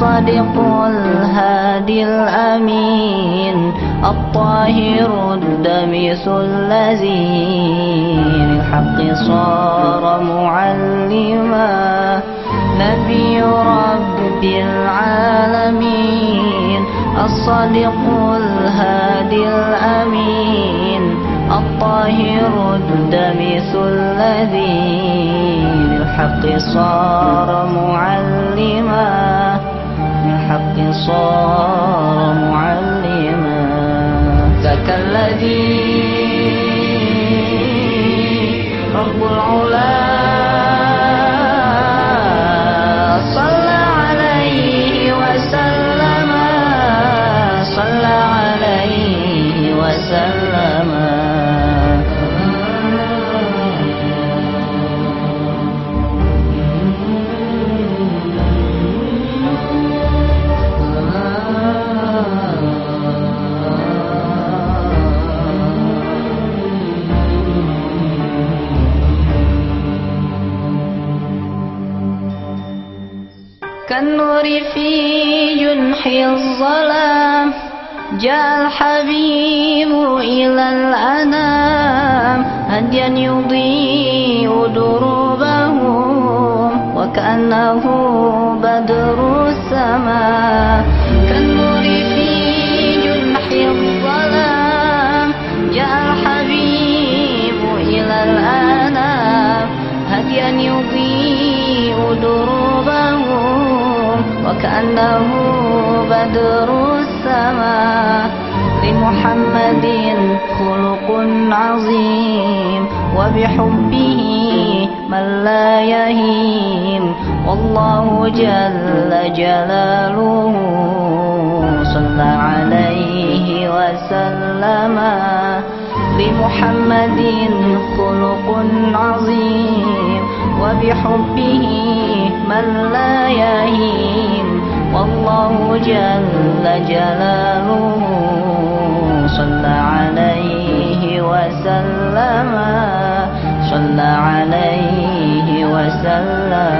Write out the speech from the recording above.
الصادق الهادي الأمين الطاهر الدميس الذي للحق صار معلما نبي رب العالمين الصادق الهادي الأمين الطاهر الدميس الذي للحق صار معلما. صار معلما ذاك الذي رب العلا كالنور في جنح الظلام جاء الحبيب إلى الأنام هديا يضيء دروبهم وكأنه بدر السماء. كالنور في جنح الظلام جاء الحبيب إلى الأنام هديا يضيء دروبهم وكأنه بدر السماء لمحمد خلق عظيم وبحبه من لا يهين والله جل جلاله صلى عليه وسلم لمحمد خلق عظيم وبحبه من لا يهين والله جل جلاله صلى عليه وسلم. صلى عليه وسلم.